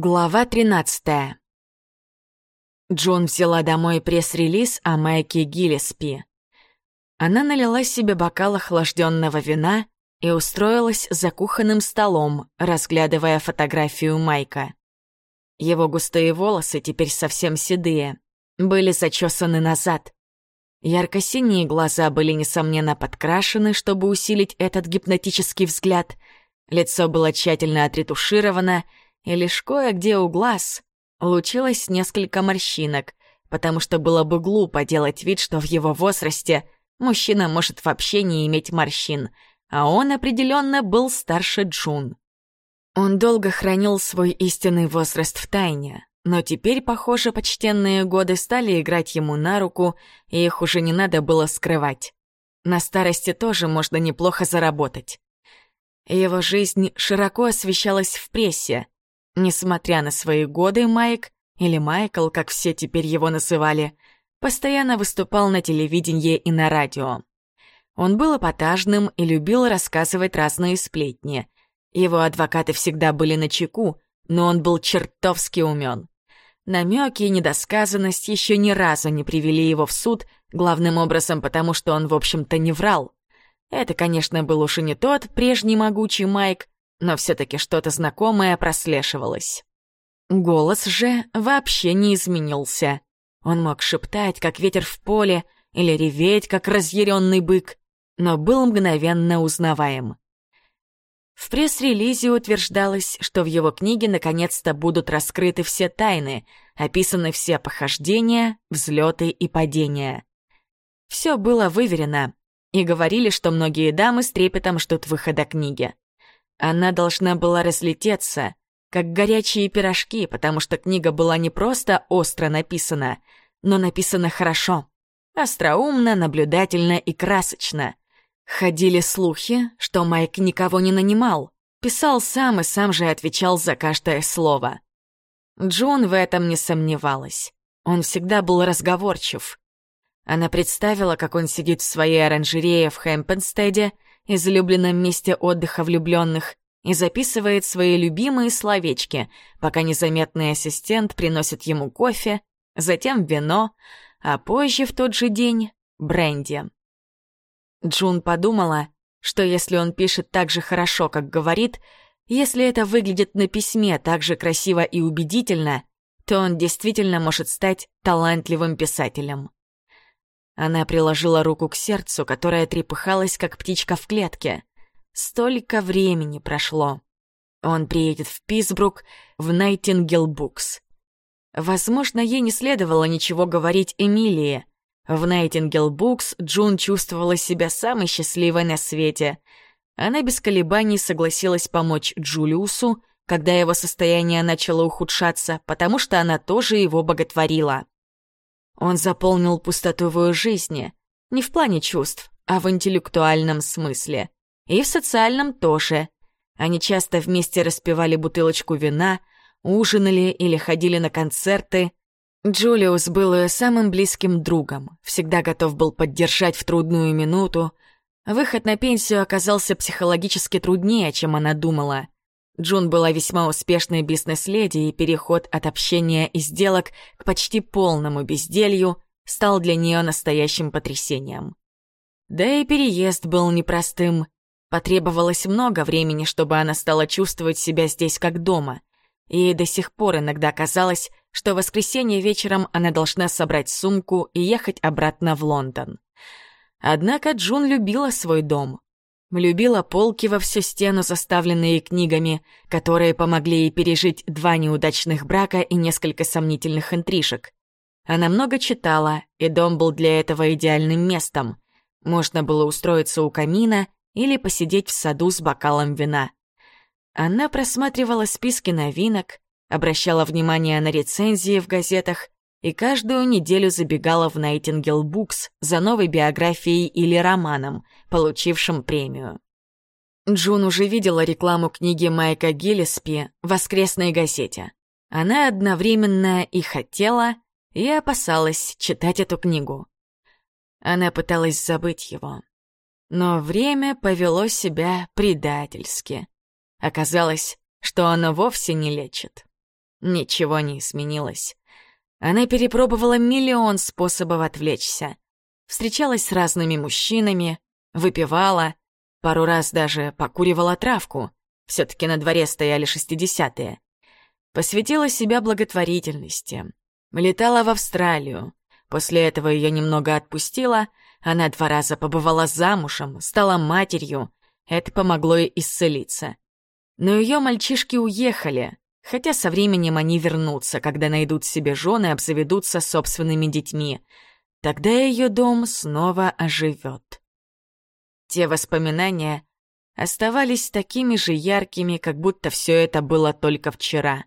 Глава 13 Джон взяла домой пресс-релиз о Майке Гиллеспи. Она налила себе бокал охлажденного вина и устроилась за кухонным столом, разглядывая фотографию Майка. Его густые волосы, теперь совсем седые, были зачесаны назад. Ярко-синие глаза были, несомненно, подкрашены, чтобы усилить этот гипнотический взгляд. Лицо было тщательно отретушировано — и лишь кое-где у глаз лучилось несколько морщинок, потому что было бы глупо делать вид, что в его возрасте мужчина может вообще не иметь морщин, а он определенно был старше Джун. Он долго хранил свой истинный возраст в тайне, но теперь, похоже, почтенные годы стали играть ему на руку, и их уже не надо было скрывать. На старости тоже можно неплохо заработать. Его жизнь широко освещалась в прессе, Несмотря на свои годы, Майк, или Майкл, как все теперь его называли, постоянно выступал на телевидении и на радио. Он был эпатажным и любил рассказывать разные сплетни. Его адвокаты всегда были на чеку, но он был чертовски умен. Намеки и недосказанность еще ни разу не привели его в суд, главным образом потому, что он, в общем-то, не врал. Это, конечно, был уж и не тот прежний могучий Майк, но все-таки что-то знакомое прослеживалось. Голос же вообще не изменился. Он мог шептать, как ветер в поле, или реветь, как разъяренный бык, но был мгновенно узнаваем. В пресс-релизе утверждалось, что в его книге наконец-то будут раскрыты все тайны, описаны все похождения, взлеты и падения. Все было выверено, и говорили, что многие дамы с трепетом ждут выхода книги. Она должна была разлететься, как горячие пирожки, потому что книга была не просто остро написана, но написана хорошо. Остроумно, наблюдательно и красочно. Ходили слухи, что Майк никого не нанимал, писал сам и сам же отвечал за каждое слово. Джун в этом не сомневалась. Он всегда был разговорчив. Она представила, как он сидит в своей оранжерее в Хэмпенстеде излюбленном месте отдыха влюбленных, и записывает свои любимые словечки, пока незаметный ассистент приносит ему кофе, затем вино, а позже в тот же день — бренди. Джун подумала, что если он пишет так же хорошо, как говорит, если это выглядит на письме так же красиво и убедительно, то он действительно может стать талантливым писателем. Она приложила руку к сердцу, которое трепыхалось, как птичка в клетке. Столько времени прошло. Он приедет в Писбрук, в Найтингел Букс. Возможно, ей не следовало ничего говорить Эмилии. В Найтингел Букс Джун чувствовала себя самой счастливой на свете. Она без колебаний согласилась помочь Джулиусу, когда его состояние начало ухудшаться, потому что она тоже его боготворила. Он заполнил пустоту в ее жизни, не в плане чувств, а в интеллектуальном смысле. И в социальном тоже. Они часто вместе распивали бутылочку вина, ужинали или ходили на концерты. Джулиус был ее самым близким другом, всегда готов был поддержать в трудную минуту. Выход на пенсию оказался психологически труднее, чем она думала. Джун была весьма успешной бизнес-леди, и переход от общения и сделок к почти полному безделью стал для нее настоящим потрясением. Да и переезд был непростым. Потребовалось много времени, чтобы она стала чувствовать себя здесь как дома. И до сих пор иногда казалось, что в воскресенье вечером она должна собрать сумку и ехать обратно в Лондон. Однако Джун любила свой дом. Любила полки во всю стену, заставленные книгами, которые помогли ей пережить два неудачных брака и несколько сомнительных интрижек. Она много читала, и дом был для этого идеальным местом. Можно было устроиться у камина или посидеть в саду с бокалом вина. Она просматривала списки новинок, обращала внимание на рецензии в газетах и каждую неделю забегала в Nightingale Books за новой биографией или романом, получившим премию. Джун уже видела рекламу книги Майка Гиллеспи в воскресной газете. Она одновременно и хотела, и опасалась читать эту книгу. Она пыталась забыть его. Но время повело себя предательски. Оказалось, что оно вовсе не лечит. Ничего не изменилось. Она перепробовала миллион способов отвлечься. Встречалась с разными мужчинами, выпивала, пару раз даже покуривала травку. все таки на дворе стояли шестидесятые. Посвятила себя благотворительности. Летала в Австралию. После этого ее немного отпустила. Она два раза побывала замужем, стала матерью. Это помогло ей исцелиться. Но ее мальчишки уехали, хотя со временем они вернутся, когда найдут себе жены и обзаведутся собственными детьми. Тогда ее дом снова оживет. Те воспоминания оставались такими же яркими, как будто все это было только вчера.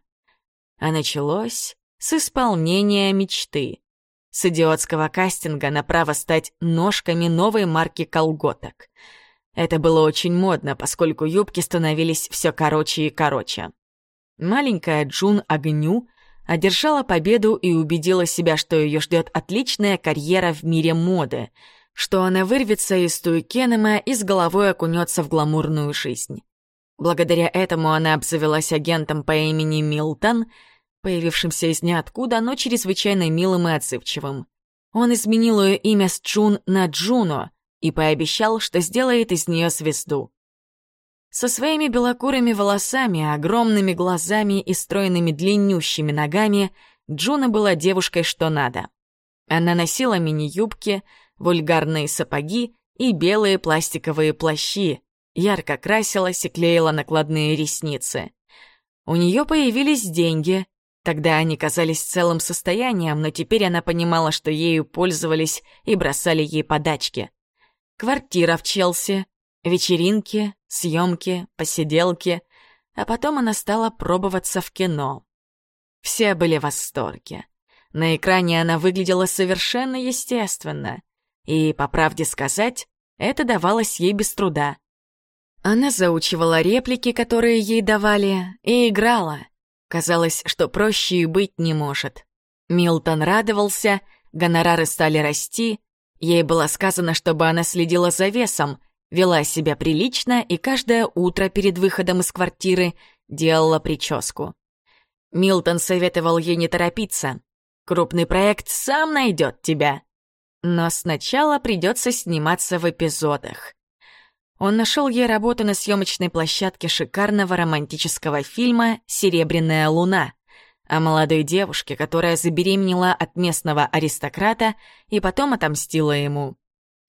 А началось с исполнения мечты. С идиотского кастинга на право стать ножками новой марки колготок. Это было очень модно, поскольку юбки становились все короче и короче. Маленькая Джун Огню одержала победу и убедила себя, что ее ждет отличная карьера в мире моды, что она вырвется из Туикенема и с головой окунется в гламурную жизнь. Благодаря этому она обзавелась агентом по имени Милтон, появившимся из ниоткуда, но чрезвычайно милым и отзывчивым. Он изменил ее имя с Джун на Джуно и пообещал, что сделает из нее звезду. Со своими белокурыми волосами, огромными глазами и стройными длиннющими ногами Джуна была девушкой что надо. Она носила мини-юбки, вульгарные сапоги и белые пластиковые плащи, ярко красилась и клеила накладные ресницы. У нее появились деньги. Тогда они казались целым состоянием, но теперь она понимала, что ею пользовались и бросали ей подачки. Квартира в Челси, вечеринки, съемки, посиделки, а потом она стала пробоваться в кино. Все были в восторге. На экране она выглядела совершенно естественно, и, по правде сказать, это давалось ей без труда. Она заучивала реплики, которые ей давали, и играла. Казалось, что проще и быть не может. Милтон радовался, гонорары стали расти, ей было сказано, чтобы она следила за весом — вела себя прилично и каждое утро перед выходом из квартиры делала прическу. Милтон советовал ей не торопиться. Крупный проект сам найдет тебя. Но сначала придется сниматься в эпизодах. Он нашел ей работу на съемочной площадке шикарного романтического фильма «Серебряная луна», о молодой девушке, которая забеременела от местного аристократа и потом отомстила ему.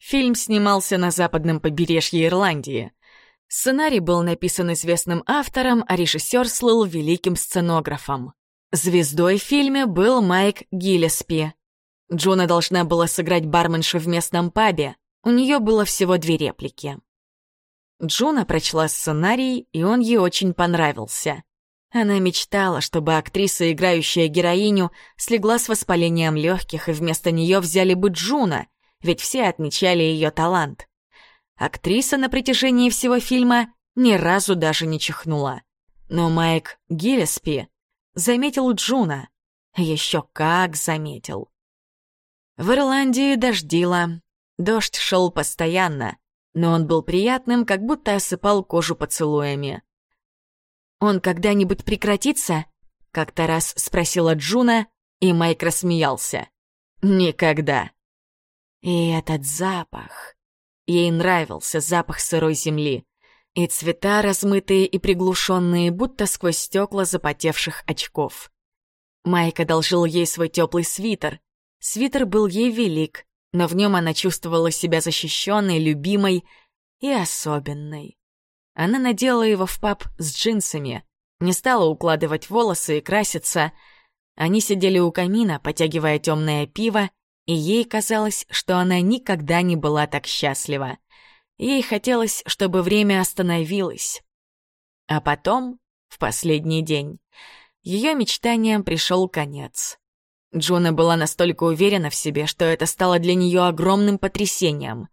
Фильм снимался на западном побережье Ирландии. Сценарий был написан известным автором, а режиссер слыл великим сценографом. Звездой в фильме был Майк Гиллеспи. Джуна должна была сыграть барменшу в местном пабе. У нее было всего две реплики. Джуна прочла сценарий, и он ей очень понравился. Она мечтала, чтобы актриса, играющая героиню, слегла с воспалением легких, и вместо нее взяли бы Джуну, ведь все отмечали ее талант. Актриса на протяжении всего фильма ни разу даже не чихнула. Но Майк Гиллеспи заметил Джуну. Еще как заметил. В Ирландии дождило. Дождь шел постоянно, но он был приятным, как будто осыпал кожу поцелуями. «Он когда-нибудь прекратится?» — как-то раз спросила Джуна, и Майк рассмеялся. «Никогда. И этот запах. Ей нравился запах сырой земли. И цвета размытые и приглушенные, будто сквозь стекла запотевших очков. Майк одолжил ей свой теплый свитер. Свитер был ей велик, но в нем она чувствовала себя защищенной, любимой и особенной. Она надела его в паб с джинсами, не стала укладывать волосы и краситься. Они сидели у камина, потягивая темное пиво, и ей казалось, что она никогда не была так счастлива. Ей хотелось, чтобы время остановилось. А потом, в последний день, ее мечтаниям пришел конец. Джуна была настолько уверена в себе, что это стало для нее огромным потрясением.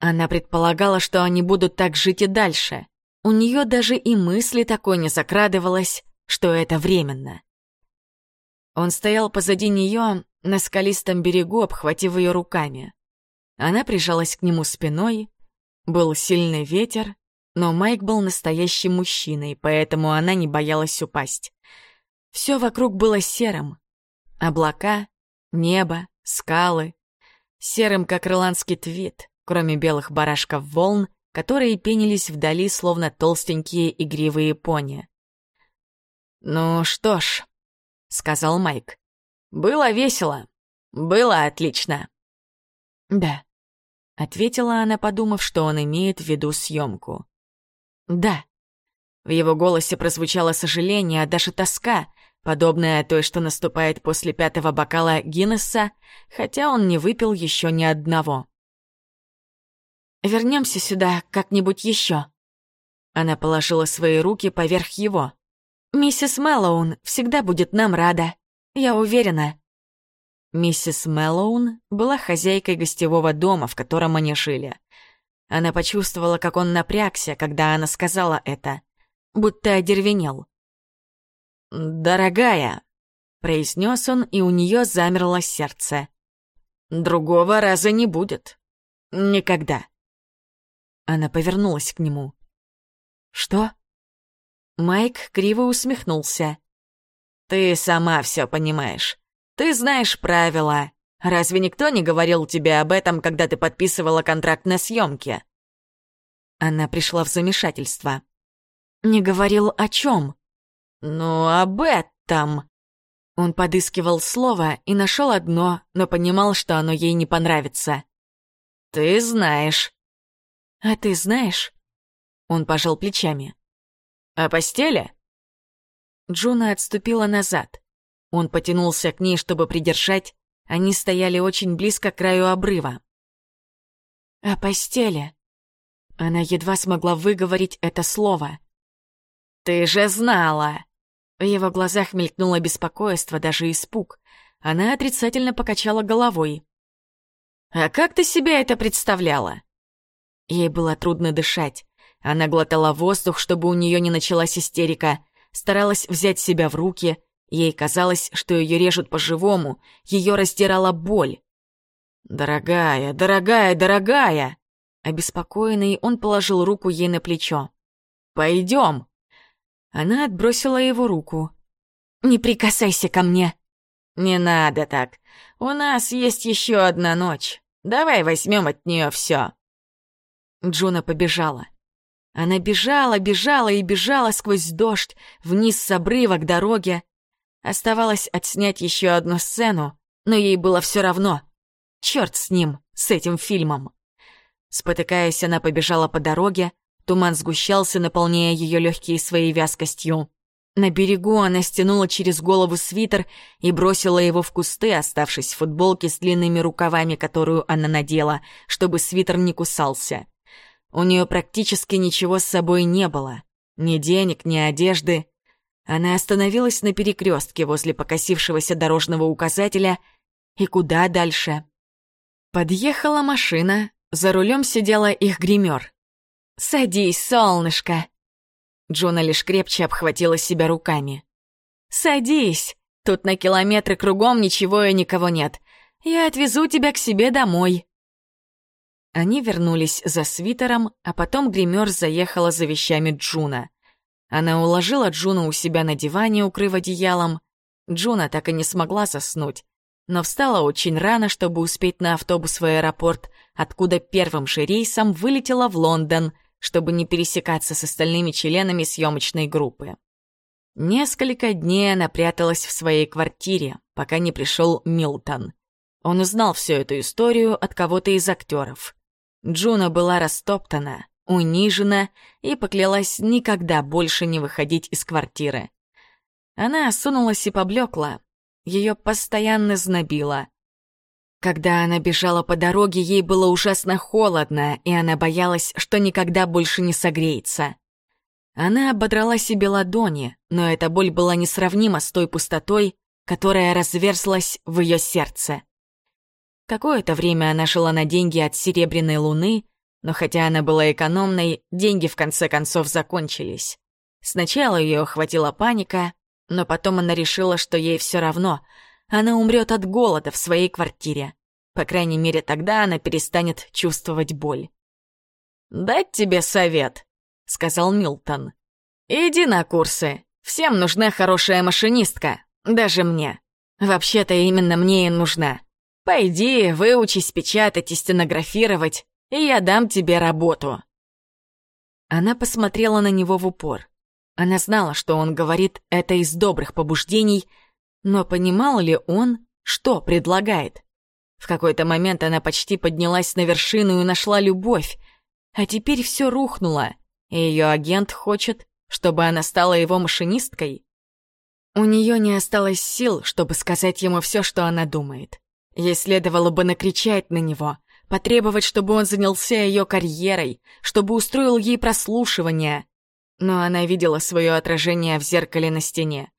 Она предполагала, что они будут так жить и дальше. У нее даже и мысли такой не закрадывалось, что это временно. Он стоял позади нее, на скалистом берегу, обхватив ее руками. Она прижалась к нему спиной. Был сильный ветер, но Майк был настоящим мужчиной, поэтому она не боялась упасть. Все вокруг было серым. Облака, небо, скалы. Серым, как ирландский твит, кроме белых барашков волн, которые пенились вдали, словно толстенькие игривые пони. «Ну что ж», — сказал Майк, — «было весело, было отлично». «Да», — ответила она, подумав, что он имеет в виду съемку. «Да». В его голосе прозвучало сожаление, а даже тоска, подобная той, что наступает после пятого бокала Гиннесса, хотя он не выпил еще ни одного. Вернемся сюда как-нибудь еще. Она положила свои руки поверх его. «Миссис Мэллоун всегда будет нам рада, я уверена». Миссис Мэллоун была хозяйкой гостевого дома, в котором они жили. Она почувствовала, как он напрягся, когда она сказала это, будто одервенел. «Дорогая», — произнес он, и у нее замерло сердце. «Другого раза не будет. Никогда». Она повернулась к нему. «Что?» Майк криво усмехнулся. «Ты сама все понимаешь. Ты знаешь правила. Разве никто не говорил тебе об этом, когда ты подписывала контракт на съемки?» Она пришла в замешательство. «Не говорил о чем?» «Ну, об этом!» Он подыскивал слово и нашел одно, но понимал, что оно ей не понравится. «Ты знаешь». «А ты знаешь?» Он пожал плечами. «О постели?» Джуна отступила назад. Он потянулся к ней, чтобы придержать. Они стояли очень близко к краю обрыва. «О постели?» Она едва смогла выговорить это слово. «Ты же знала!» В его глазах мелькнуло беспокойство, даже испуг. Она отрицательно покачала головой. «А как ты себе это представляла?» Ей было трудно дышать. Она глотала воздух, чтобы у нее не началась истерика, старалась взять себя в руки. Ей казалось, что ее режут по-живому, ее растирала боль. «Дорогая, дорогая, дорогая!» Обеспокоенный, он положил руку ей на плечо. «Пойдем!» Она отбросила его руку. «Не прикасайся ко мне!» «Не надо так. У нас есть еще одна ночь. Давай возьмем от нее все. Джуна побежала. Она бежала, бежала и бежала сквозь дождь, вниз с обрыва к дороге. Оставалось отснять еще одну сцену, но ей было все равно. Черт с ним, с этим фильмом. Спотыкаясь, она побежала по дороге, Туман сгущался, наполняя ее легкие своей вязкостью. На берегу она стянула через голову свитер и бросила его в кусты, оставшись в футболке с длинными рукавами, которую она надела, чтобы свитер не кусался. У нее практически ничего с собой не было. Ни денег, ни одежды. Она остановилась на перекрестке возле покосившегося дорожного указателя. И куда дальше? Подъехала машина, за рулем сидела их гример. «Садись, солнышко!» Джуна лишь крепче обхватила себя руками. «Садись! Тут на километры кругом ничего и никого нет. Я отвезу тебя к себе домой». Они вернулись за свитером, а потом гример заехала за вещами Джуны. Она уложила Джуну у себя на диване, укрыв одеялом. Джуна так и не смогла заснуть, но встала очень рано, чтобы успеть на автобус в аэропорт, откуда первым же рейсом вылетела в Лондон — чтобы не пересекаться с остальными членами съемочной группы. Несколько дней она пряталась в своей квартире, пока не пришел Милтон. Он узнал всю эту историю от кого-то из актеров. Джуна была растоптана, унижена и поклялась никогда больше не выходить из квартиры. Она осунулась и поблекла. Ее постоянно знобило. Когда она бежала по дороге, ей было ужасно холодно, и она боялась, что никогда больше не согреется. Она ободрала себе ладони, но эта боль была несравнима с той пустотой, которая разверзлась в ее сердце. Какое-то время она жила на деньги от Серебряной Луны, но хотя она была экономной, деньги в конце концов закончились. Сначала ее охватила паника, но потом она решила, что ей все равно — она умрет от голода в своей квартире. По крайней мере, тогда она перестанет чувствовать боль. «Дать тебе совет», — сказал Милтон. «Иди на курсы. Всем нужна хорошая машинистка, даже мне. Вообще-то именно мне и нужна. Пойди, выучись печатать и стенографировать, и я дам тебе работу». Она посмотрела на него в упор. Она знала, что он говорит это из добрых побуждений, но понимал ли он, что предлагает? В какой-то момент она почти поднялась на вершину и нашла любовь, а теперь все рухнуло, и ее агент хочет, чтобы она стала его машинисткой. У нее не осталось сил, чтобы сказать ему все, что она думает. Ей следовало бы накричать на него, потребовать, чтобы он занялся ее карьерой, чтобы устроил ей прослушивание. Но она видела свое отражение в зеркале на стене.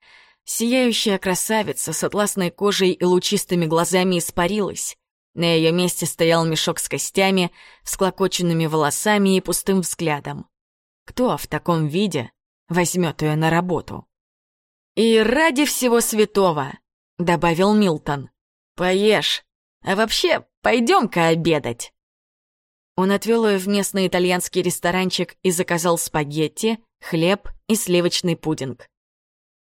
Сияющая красавица с атласной кожей и лучистыми глазами испарилась. На ее месте стоял мешок с костями, всклокоченными волосами и пустым взглядом. Кто в таком виде возьмет ее на работу? «И ради всего святого», — добавил Милтон, — «поешь. А вообще, пойдем-ка обедать». Он отвел ее в местный итальянский ресторанчик и заказал спагетти, хлеб и сливочный пудинг.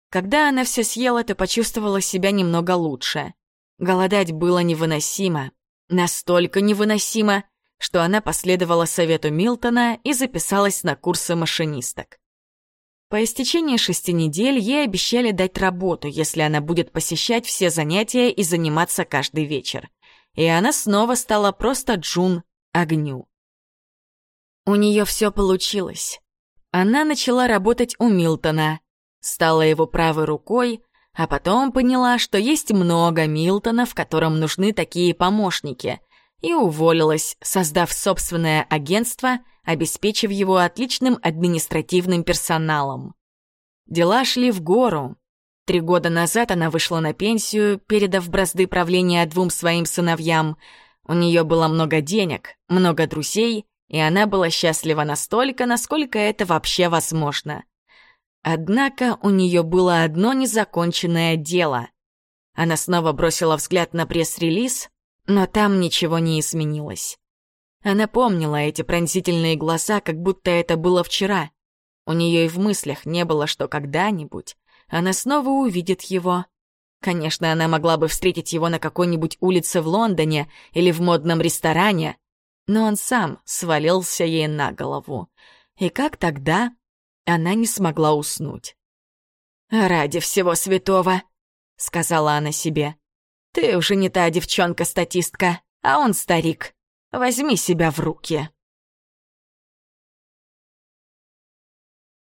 Когда она все съела, то почувствовала себя немного лучше. Голодать было невыносимо. Настолько невыносимо, что она последовала совету Милтона и записалась на курсы машинисток. По истечении шести недель ей обещали дать работу, если она будет посещать все занятия и заниматься каждый вечер. И она снова стала просто Джун Огню. У нее все получилось. Она начала работать у Милтона, стала его правой рукой, а потом поняла, что есть много Милтонов, которым нужны такие помощники, и уволилась, создав собственное агентство, обеспечив его отличным административным персоналом. Дела шли в гору. Три года назад она вышла на пенсию, передав бразды правления двум своим сыновьям. У нее было много денег, много друзей, и она была счастлива настолько, насколько это вообще возможно. Однако у нее было одно незаконченное дело. Она снова бросила взгляд на пресс-релиз, но там ничего не изменилось. Она помнила эти пронзительные глаза, как будто это было вчера. У нее и в мыслях не было, что когда-нибудь она снова увидит его. Конечно, она могла бы встретить его на какой-нибудь улице в Лондоне или в модном ресторане, но он сам свалился ей на голову. И как тогда она не смогла уснуть. «Ради всего святого», — сказала она себе. «Ты уже не та девчонка-статистка, а он старик. Возьми себя в руки».